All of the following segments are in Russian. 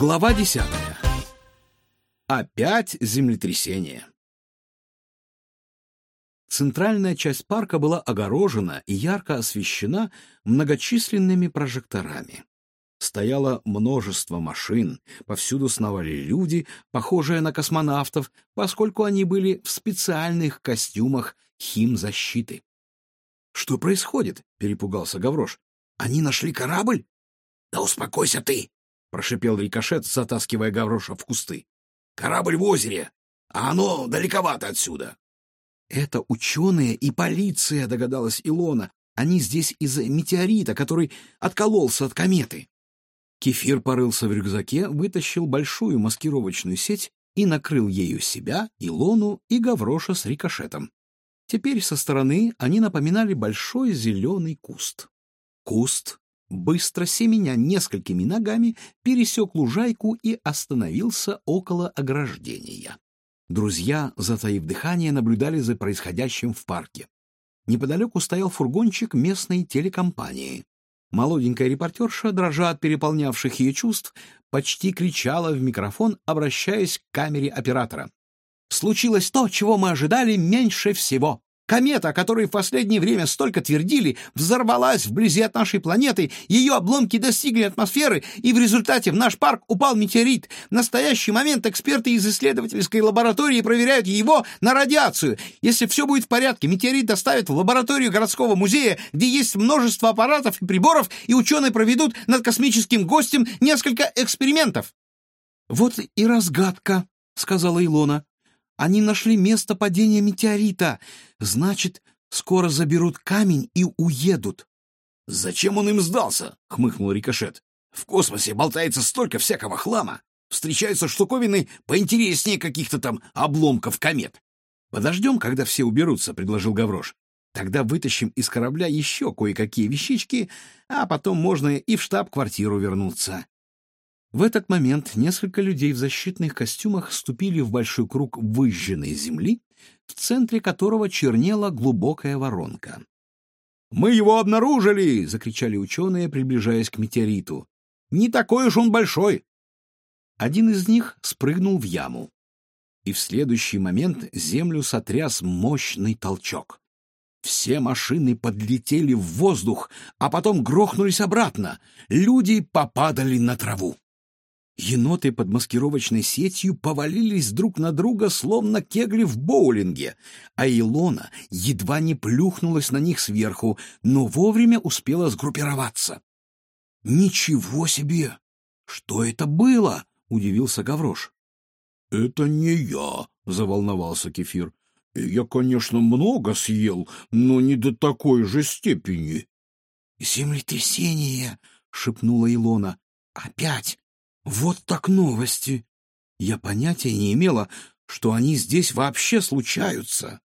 Глава десятая. Опять землетрясение. Центральная часть парка была огорожена и ярко освещена многочисленными прожекторами. Стояло множество машин, повсюду сновали люди, похожие на космонавтов, поскольку они были в специальных костюмах химзащиты. «Что происходит?» — перепугался Гаврош. «Они нашли корабль?» «Да успокойся ты!» — прошипел рикошет, затаскивая Гавроша в кусты. «Корабль в озере, а оно далековато отсюда». «Это ученые и полиция», — догадалась Илона. «Они здесь из-за метеорита, который откололся от кометы». Кефир порылся в рюкзаке, вытащил большую маскировочную сеть и накрыл ею себя, Илону и Гавроша с рикошетом. Теперь со стороны они напоминали большой зеленый куст. Куст, быстро семеня несколькими ногами, пересек лужайку и остановился около ограждения. Друзья, затаив дыхание, наблюдали за происходящим в парке. Неподалеку стоял фургончик местной телекомпании. Молоденькая репортерша, дрожа от переполнявших ее чувств, почти кричала в микрофон, обращаясь к камере оператора случилось то, чего мы ожидали меньше всего. Комета, о которой в последнее время столько твердили, взорвалась вблизи от нашей планеты, ее обломки достигли атмосферы, и в результате в наш парк упал метеорит. В настоящий момент эксперты из исследовательской лаборатории проверяют его на радиацию. Если все будет в порядке, метеорит доставят в лабораторию городского музея, где есть множество аппаратов и приборов, и ученые проведут над космическим гостем несколько экспериментов. «Вот и разгадка», — сказала Илона. Они нашли место падения метеорита. Значит, скоро заберут камень и уедут. — Зачем он им сдался? — хмыкнул Рикошет. — В космосе болтается столько всякого хлама. Встречаются штуковины поинтереснее каких-то там обломков комет. — Подождем, когда все уберутся, — предложил Гаврош. Тогда вытащим из корабля еще кое-какие вещички, а потом можно и в штаб-квартиру вернуться. В этот момент несколько людей в защитных костюмах ступили в большой круг выжженной земли, в центре которого чернела глубокая воронка. «Мы его обнаружили!» — закричали ученые, приближаясь к метеориту. «Не такой уж он большой!» Один из них спрыгнул в яму, и в следующий момент землю сотряс мощный толчок. Все машины подлетели в воздух, а потом грохнулись обратно. Люди попадали на траву. Еноты под маскировочной сетью повалились друг на друга, словно кегли в боулинге, а Илона едва не плюхнулась на них сверху, но вовремя успела сгруппироваться. «Ничего себе! Что это было?» — удивился Гаврош. «Это не я», — заволновался Кефир. «Я, конечно, много съел, но не до такой же степени». «Землетрясение!» — шепнула Илона. «Опять! Вот так новости! Я понятия не имела, что они здесь вообще случаются.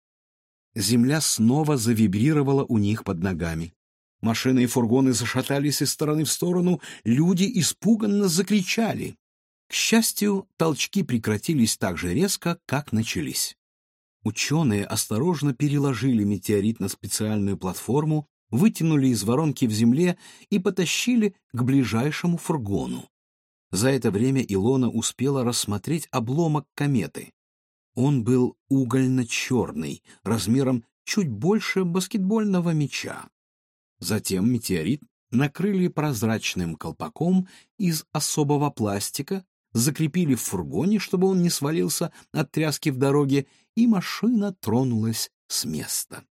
Земля снова завибрировала у них под ногами. Машины и фургоны зашатались из стороны в сторону, люди испуганно закричали. К счастью, толчки прекратились так же резко, как начались. Ученые осторожно переложили метеорит на специальную платформу, вытянули из воронки в земле и потащили к ближайшему фургону. За это время Илона успела рассмотреть обломок кометы. Он был угольно-черный, размером чуть больше баскетбольного мяча. Затем метеорит накрыли прозрачным колпаком из особого пластика, закрепили в фургоне, чтобы он не свалился от тряски в дороге, и машина тронулась с места.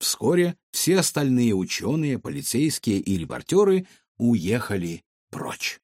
Вскоре все остальные ученые, полицейские и репортеры уехали прочь.